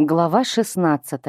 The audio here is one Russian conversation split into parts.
Глава 16.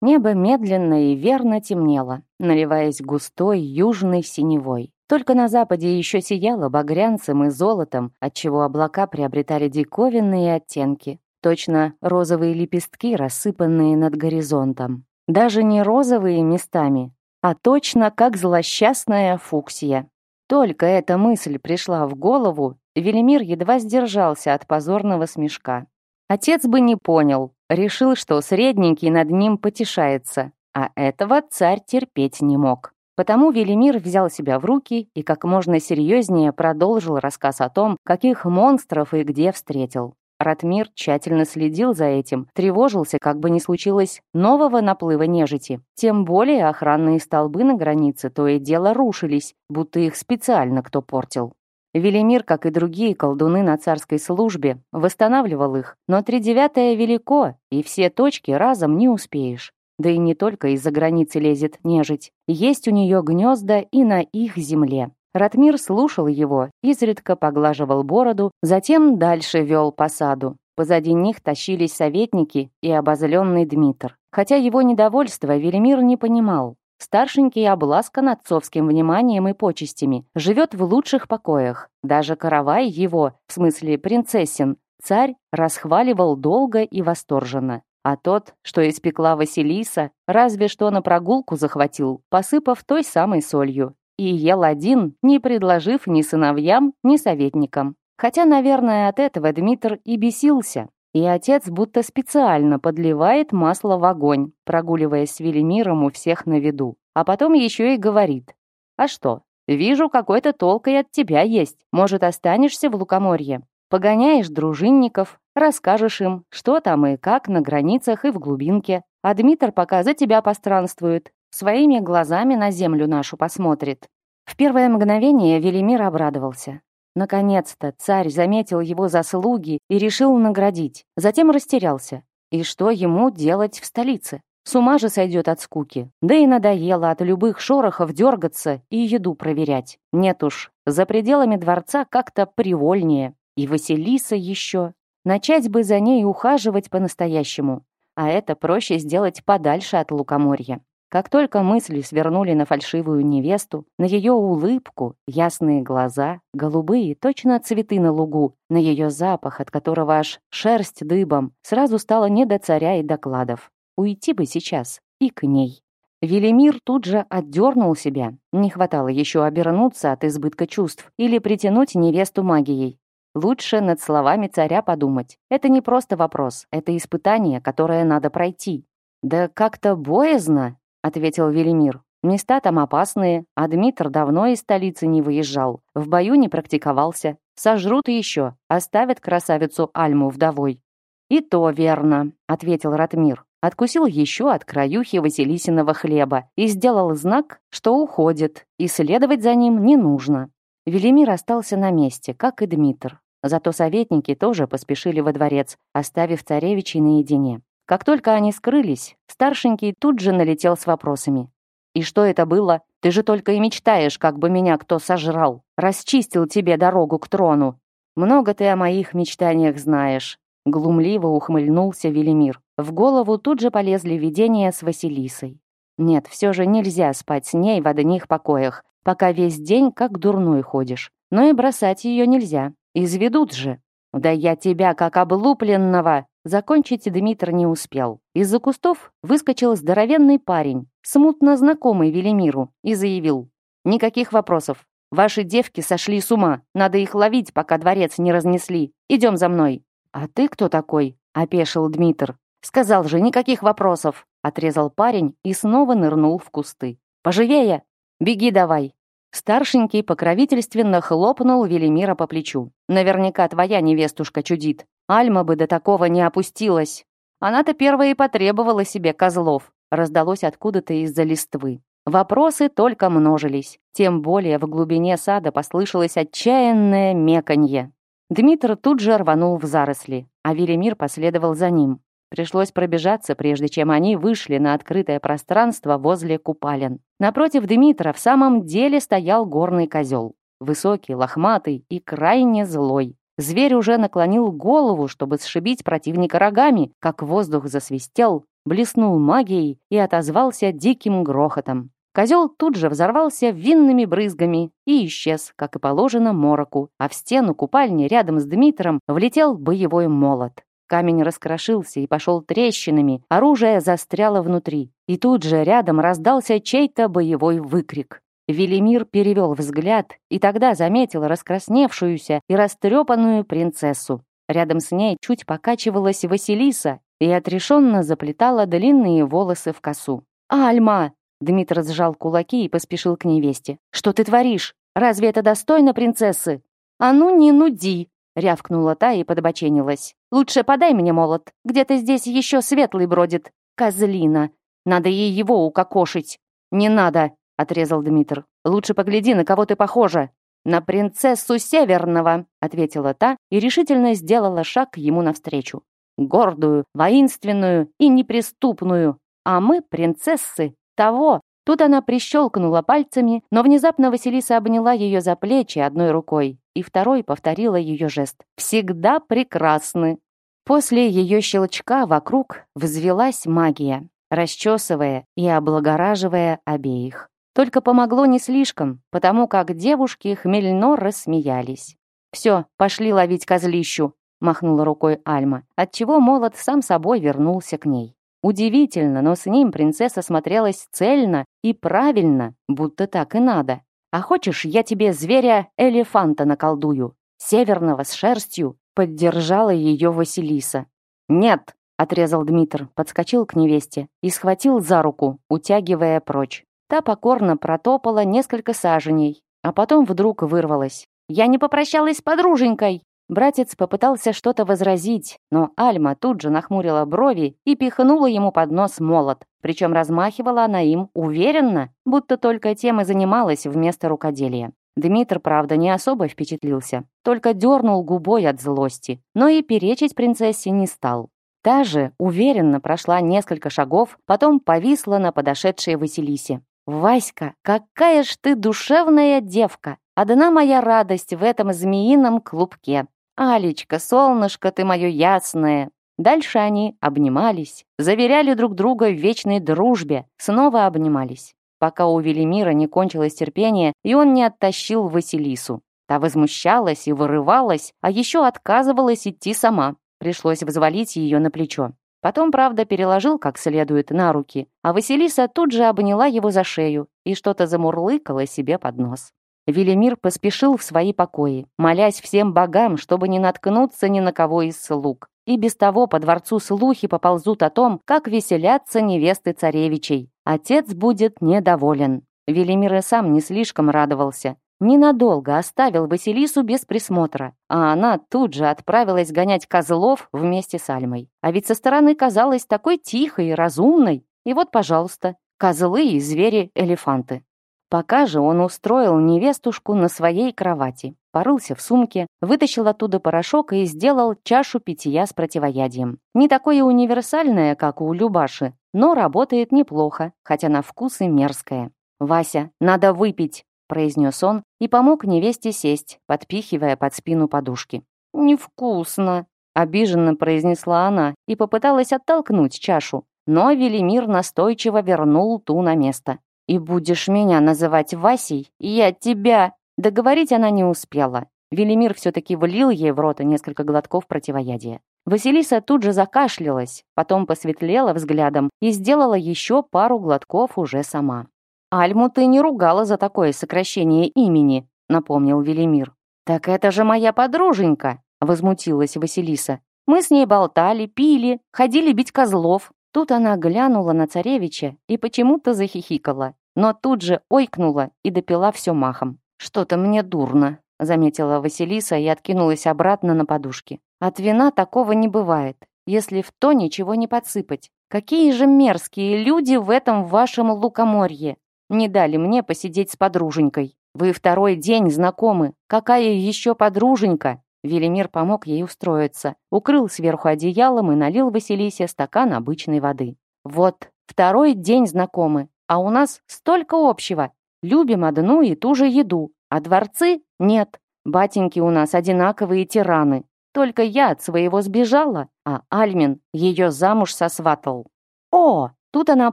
Небо медленно и верно темнело, наливаясь густой южной синевой. Только на западе еще сияло багрянцем и золотом, отчего облака приобретали диковинные оттенки, точно розовые лепестки, рассыпанные над горизонтом. Даже не розовые местами, а точно как злосчастная фуксия. Только эта мысль пришла в голову, Велимир едва сдержался от позорного смешка. Отец бы не понял, Решил, что средненький над ним потешается, а этого царь терпеть не мог. Потому Велимир взял себя в руки и как можно серьезнее продолжил рассказ о том, каких монстров и где встретил. Ратмир тщательно следил за этим, тревожился, как бы не случилось нового наплыва нежити. Тем более охранные столбы на границе то и дело рушились, будто их специально кто портил. Велимир, как и другие колдуны на царской службе, восстанавливал их, но тридевятое велико, и все точки разом не успеешь. Да и не только из-за границы лезет нежить. Есть у нее гнезда и на их земле. Ратмир слушал его, изредка поглаживал бороду, затем дальше вел посаду. Позади них тащились советники и обозленный Дмитр. Хотя его недовольство Велимир не понимал. Старшенький обласкан отцовским вниманием и почестями, живет в лучших покоях. Даже каравай его, в смысле принцессин, царь расхваливал долго и восторженно. А тот, что испекла Василиса, разве что на прогулку захватил, посыпав той самой солью. И ел один, не предложив ни сыновьям, ни советникам. Хотя, наверное, от этого Дмитр и бесился, и отец будто специально подливает масло в огонь, прогуливаясь с Велимиром у всех на виду. А потом еще и говорит. «А что, вижу, какой-то толк и от тебя есть. Может, останешься в лукоморье? Погоняешь дружинников, расскажешь им, что там и как на границах и в глубинке. А Дмитр пока за тебя постранствует, своими глазами на землю нашу посмотрит». В первое мгновение Велимир обрадовался. Наконец-то царь заметил его заслуги и решил наградить. Затем растерялся. И что ему делать в столице? С ума же сойдет от скуки. Да и надоело от любых шорохов дергаться и еду проверять. Нет уж, за пределами дворца как-то привольнее. И Василиса еще. Начать бы за ней ухаживать по-настоящему. А это проще сделать подальше от лукоморья. Как только мысли свернули на фальшивую невесту, на ее улыбку, ясные глаза, голубые, точно цветы на лугу, на ее запах, от которого аж шерсть дыбом, сразу стало не до царя и докладов. Уйти бы сейчас и к ней. Велимир тут же отдернул себя. Не хватало еще обернуться от избытка чувств или притянуть невесту магией. Лучше над словами царя подумать. Это не просто вопрос, это испытание, которое надо пройти. Да как-то боязно ответил Велимир. Места там опасные, а Дмитр давно из столицы не выезжал, в бою не практиковался. Сожрут еще, оставят красавицу Альму вдовой. «И то верно», — ответил Ратмир. Откусил еще от краюхи Василисиного хлеба и сделал знак, что уходит, и следовать за ним не нужно. Велимир остался на месте, как и Дмитр. Зато советники тоже поспешили во дворец, оставив царевичей наедине. Как только они скрылись, старшенький тут же налетел с вопросами. «И что это было? Ты же только и мечтаешь, как бы меня кто сожрал. Расчистил тебе дорогу к трону. Много ты о моих мечтаниях знаешь», — глумливо ухмыльнулся Велимир. В голову тут же полезли видения с Василисой. «Нет, все же нельзя спать с ней в одних покоях, пока весь день как дурной ходишь. Но и бросать ее нельзя. Изведут же». «Да я тебя как облупленного!» Закончить Дмитр не успел. Из-за кустов выскочил здоровенный парень, смутно знакомый Велимиру, и заявил. «Никаких вопросов. Ваши девки сошли с ума. Надо их ловить, пока дворец не разнесли. Идем за мной». «А ты кто такой?» — опешил Дмитр. «Сказал же, никаких вопросов!» — отрезал парень и снова нырнул в кусты. «Поживее! Беги давай!» Старшенький покровительственно хлопнул Велимира по плечу. «Наверняка твоя невестушка чудит. Альма бы до такого не опустилась. Она-то первая и потребовала себе козлов», раздалось откуда-то из-за листвы. Вопросы только множились. Тем более в глубине сада послышалось отчаянное меканье. Дмитр тут же рванул в заросли, а Велимир последовал за ним. Пришлось пробежаться, прежде чем они вышли на открытое пространство возле купалин. Напротив Дмитра в самом деле стоял горный козел. Высокий, лохматый и крайне злой. Зверь уже наклонил голову, чтобы сшибить противника рогами, как воздух засвистел, блеснул магией и отозвался диким грохотом. Козел тут же взорвался винными брызгами и исчез, как и положено, мороку, а в стену купальни рядом с Дмитром влетел боевой молот. Камень раскрошился и пошел трещинами, оружие застряло внутри. И тут же рядом раздался чей-то боевой выкрик. Велимир перевел взгляд и тогда заметил раскрасневшуюся и растрепанную принцессу. Рядом с ней чуть покачивалась Василиса и отрешенно заплетала длинные волосы в косу. «Альма!» Дмитр сжал кулаки и поспешил к невесте. «Что ты творишь? Разве это достойно принцессы?» «А ну не нуди!» — рявкнула та и подбоченилась. «Лучше подай мне молот. Где-то здесь еще светлый бродит. Козлина. Надо ей его укокошить». «Не надо», — отрезал Дмитр. «Лучше погляди, на кого ты похожа». «На принцессу Северного», — ответила та и решительно сделала шаг ему навстречу. «Гордую, воинственную и неприступную. А мы, принцессы, того, Тут она прищелкнула пальцами, но внезапно Василиса обняла ее за плечи одной рукой и второй повторила ее жест. «Всегда прекрасны!» После ее щелчка вокруг взвелась магия, расчесывая и облагораживая обеих. Только помогло не слишком, потому как девушки хмельно рассмеялись. «Все, пошли ловить козлищу», — махнула рукой Альма, отчего молот сам собой вернулся к ней. Удивительно, но с ним принцесса смотрелась цельно и правильно, будто так и надо. «А хочешь, я тебе зверя-элефанта наколдую? Северного, с шерстью?» — поддержала ее Василиса. «Нет!» — отрезал Дмитр, подскочил к невесте и схватил за руку, утягивая прочь. Та покорно протопала несколько саженей, а потом вдруг вырвалась. «Я не попрощалась с подруженькой!» Братец попытался что-то возразить, но Альма тут же нахмурила брови и пихнула ему под нос молот, причем размахивала она им уверенно, будто только тем и занималась вместо рукоделия. Дмитр, правда, не особо впечатлился, только дернул губой от злости, но и перечить принцессе не стал. Та же уверенно прошла несколько шагов, потом повисла на подошедшей Василисе. «Васька, какая ж ты душевная девка! Одна моя радость в этом змеином клубке!» «Алечка, солнышко ты мое ясное!» Дальше они обнимались, заверяли друг друга в вечной дружбе, снова обнимались, пока у Велимира не кончилось терпение, и он не оттащил Василису. Та возмущалась и вырывалась, а еще отказывалась идти сама. Пришлось взвалить ее на плечо. Потом, правда, переложил как следует на руки, а Василиса тут же обняла его за шею и что-то замурлыкала себе под нос. Велимир поспешил в свои покои, молясь всем богам, чтобы не наткнуться ни на кого из слуг. И без того по дворцу слухи поползут о том, как веселятся невесты царевичей. Отец будет недоволен. Велимир и сам не слишком радовался. Ненадолго оставил Василису без присмотра, а она тут же отправилась гонять козлов вместе с Альмой. А ведь со стороны казалась такой тихой и разумной. И вот, пожалуйста, козлы и звери-элефанты. Пока же он устроил невестушку на своей кровати, порылся в сумке, вытащил оттуда порошок и сделал чашу питья с противоядием. Не такое универсальное, как у Любаши, но работает неплохо, хотя на вкус и мерзкое. «Вася, надо выпить!» — произнес он и помог невесте сесть, подпихивая под спину подушки. «Невкусно!» — обиженно произнесла она и попыталась оттолкнуть чашу, но Велимир настойчиво вернул ту на место. И будешь меня называть Васей, я тебя...» Договорить она не успела. Велимир все-таки влил ей в рот несколько глотков противоядия. Василиса тут же закашлялась, потом посветлела взглядом и сделала еще пару глотков уже сама. «Альму ты не ругала за такое сокращение имени», — напомнил Велимир. «Так это же моя подруженька», — возмутилась Василиса. «Мы с ней болтали, пили, ходили бить козлов. Тут она глянула на царевича и почему-то захихикала, но тут же ойкнула и допила все махом. «Что-то мне дурно», — заметила Василиса и откинулась обратно на подушке. «От вина такого не бывает, если в то ничего не подсыпать. Какие же мерзкие люди в этом вашем лукоморье! Не дали мне посидеть с подруженькой. Вы второй день знакомы. Какая еще подруженька?» Велимир помог ей устроиться, укрыл сверху одеялом и налил Василисе стакан обычной воды. «Вот, второй день знакомы, а у нас столько общего. Любим одну и ту же еду, а дворцы нет. Батеньки у нас одинаковые тираны. Только я от своего сбежала, а Альмин ее замуж сосватал». «О!» Тут она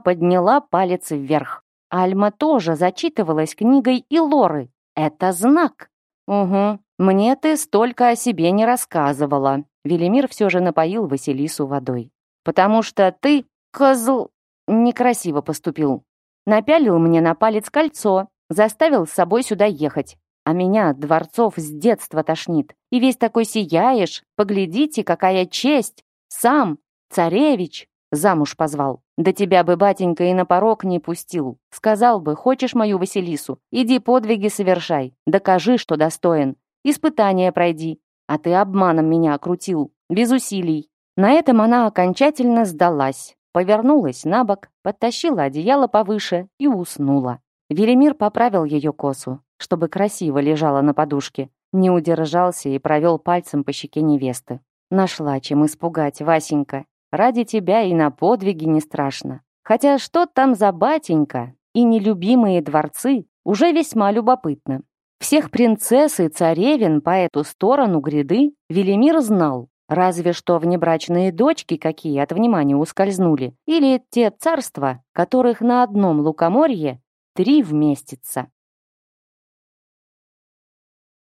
подняла палец вверх. Альма тоже зачитывалась книгой и Лоры. Это знак. Угу, «Мне ты столько о себе не рассказывала», — Велимир все же напоил Василису водой. «Потому что ты, козл, некрасиво поступил. Напялил мне на палец кольцо, заставил с собой сюда ехать. А меня дворцов с детства тошнит. И весь такой сияешь, поглядите, какая честь! Сам, царевич, замуж позвал. Да тебя бы, батенька, и на порог не пустил. Сказал бы, хочешь мою Василису, иди подвиги совершай, докажи, что достоин. Испытание пройди. А ты обманом меня крутил без усилий». На этом она окончательно сдалась, повернулась на бок, подтащила одеяло повыше и уснула. Велимир поправил ее косу, чтобы красиво лежала на подушке, не удержался и провел пальцем по щеке невесты. «Нашла чем испугать, Васенька. Ради тебя и на подвиги не страшно. Хотя что там за батенька и нелюбимые дворцы уже весьма любопытно. Всех принцесс и царевин по эту сторону гряды Велимир знал, разве что внебрачные дочки какие от внимания ускользнули, или те царства, которых на одном лукоморье три вместится.